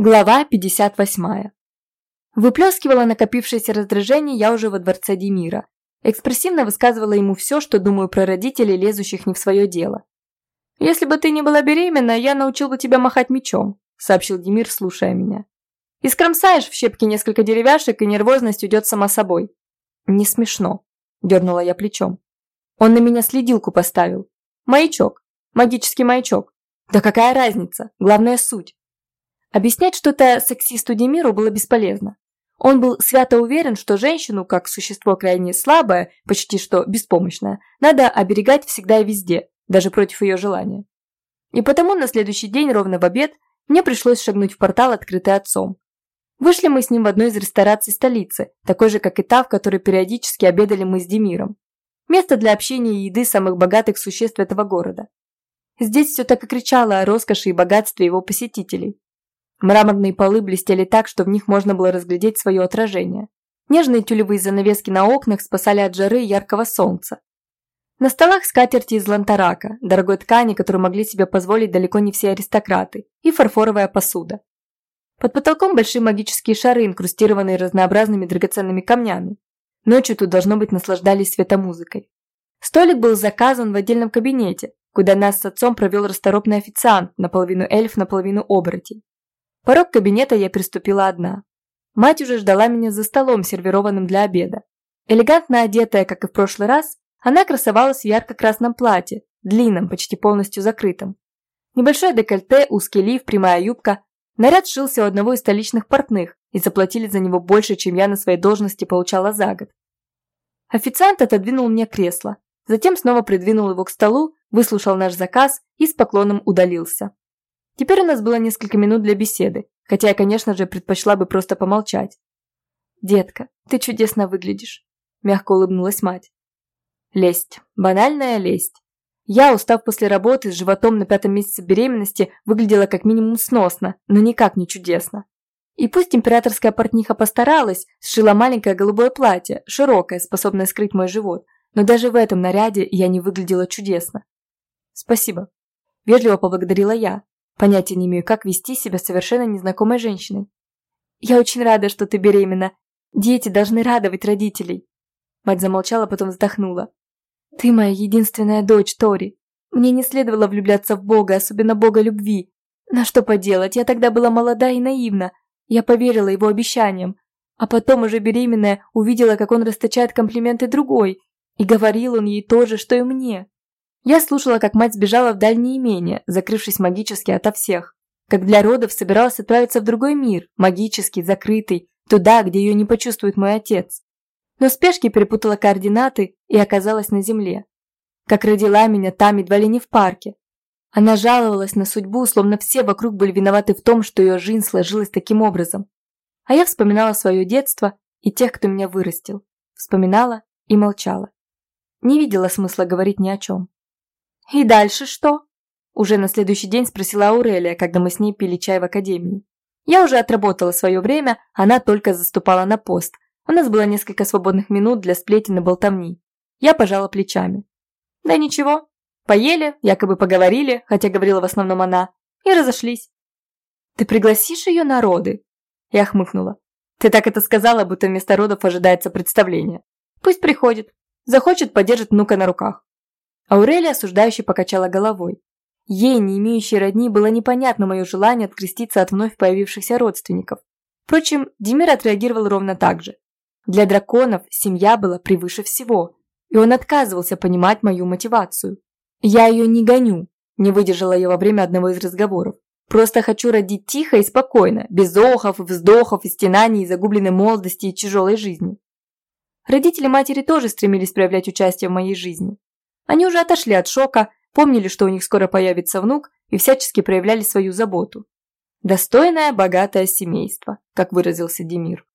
Глава 58. Выплескивала накопившееся раздражение я уже во дворце Демира. Экспрессивно высказывала ему все, что думаю про родителей, лезущих не в свое дело. «Если бы ты не была беременна, я научил бы тебя махать мечом», сообщил Демир, слушая меня. «И скромсаешь в щепки несколько деревяшек, и нервозность уйдет сама собой». «Не смешно», дернула я плечом. «Он на меня следилку поставил. Маячок. Магический маячок. Да какая разница? Главная суть. Объяснять что-то сексисту Демиру было бесполезно. Он был свято уверен, что женщину, как существо крайне слабое, почти что беспомощное, надо оберегать всегда и везде, даже против ее желания. И потому на следующий день, ровно в обед, мне пришлось шагнуть в портал, открытый отцом. Вышли мы с ним в одной из рестораций столицы, такой же, как и та, в которой периодически обедали мы с Демиром. Место для общения и еды самых богатых существ этого города. Здесь все так и кричало о роскоши и богатстве его посетителей. Мраморные полы блестели так, что в них можно было разглядеть свое отражение. Нежные тюлевые занавески на окнах спасали от жары и яркого солнца. На столах скатерти из лантарака, дорогой ткани, которую могли себе позволить далеко не все аристократы, и фарфоровая посуда. Под потолком большие магические шары, инкрустированные разнообразными драгоценными камнями. Ночью тут, должно быть, наслаждались светомузыкой. Столик был заказан в отдельном кабинете, куда нас с отцом провел расторопный официант, наполовину эльф, наполовину оборотень. Порог кабинета я приступила одна. Мать уже ждала меня за столом, сервированным для обеда. Элегантно одетая, как и в прошлый раз, она красовалась в ярко-красном платье, длинном, почти полностью закрытом. Небольшое декольте, узкий лиф, прямая юбка. Наряд шился у одного из столичных портных, и заплатили за него больше, чем я на своей должности получала за год. Официант отодвинул мне кресло, затем снова придвинул его к столу, выслушал наш заказ и с поклоном удалился. Теперь у нас было несколько минут для беседы, хотя я, конечно же, предпочла бы просто помолчать. «Детка, ты чудесно выглядишь», – мягко улыбнулась мать. Лесть. Банальная лесть. Я, устав после работы с животом на пятом месяце беременности, выглядела как минимум сносно, но никак не чудесно. И пусть императорская портниха постаралась, сшила маленькое голубое платье, широкое, способное скрыть мой живот, но даже в этом наряде я не выглядела чудесно. «Спасибо», – вежливо поблагодарила я, Понятия не имею, как вести себя совершенно незнакомой женщиной. Я очень рада, что ты беременна. Дети должны радовать родителей. Мать замолчала, потом вздохнула. Ты моя единственная дочь, Тори. Мне не следовало влюбляться в Бога, особенно Бога любви. На что поделать, я тогда была молода и наивна. Я поверила его обещаниям. А потом, уже беременная, увидела, как он расточает комплименты другой. И говорил он ей то же, что и мне. Я слушала, как мать сбежала в дальнее имение, закрывшись магически ото всех. Как для родов собиралась отправиться в другой мир, магический, закрытый, туда, где ее не почувствует мой отец. Но в спешке перепутала координаты и оказалась на земле. Как родила меня там едва ли не в парке. Она жаловалась на судьбу, словно все вокруг были виноваты в том, что ее жизнь сложилась таким образом. А я вспоминала свое детство и тех, кто меня вырастил. Вспоминала и молчала. Не видела смысла говорить ни о чем. «И дальше что?» Уже на следующий день спросила Аурелия, когда мы с ней пили чай в академии. Я уже отработала свое время, она только заступала на пост. У нас было несколько свободных минут для сплетен и болтовни. Я пожала плечами. Да ничего. Поели, якобы поговорили, хотя говорила в основном она, и разошлись. «Ты пригласишь ее на роды?» Я хмыкнула. «Ты так это сказала, будто вместо родов ожидается представление. Пусть приходит. Захочет, подержит внука на руках. Аурелия осуждающе покачала головой. Ей, не имеющей родни, было непонятно мое желание откреститься от вновь появившихся родственников. Впрочем, Димир отреагировал ровно так же. Для драконов семья была превыше всего, и он отказывался понимать мою мотивацию. «Я ее не гоню», – не выдержала я во время одного из разговоров. «Просто хочу родить тихо и спокойно, без охов, вздохов и стенаний, загубленной молодости и тяжелой жизни». Родители матери тоже стремились проявлять участие в моей жизни. Они уже отошли от шока, помнили, что у них скоро появится внук и всячески проявляли свою заботу. «Достойное, богатое семейство», как выразился Демир.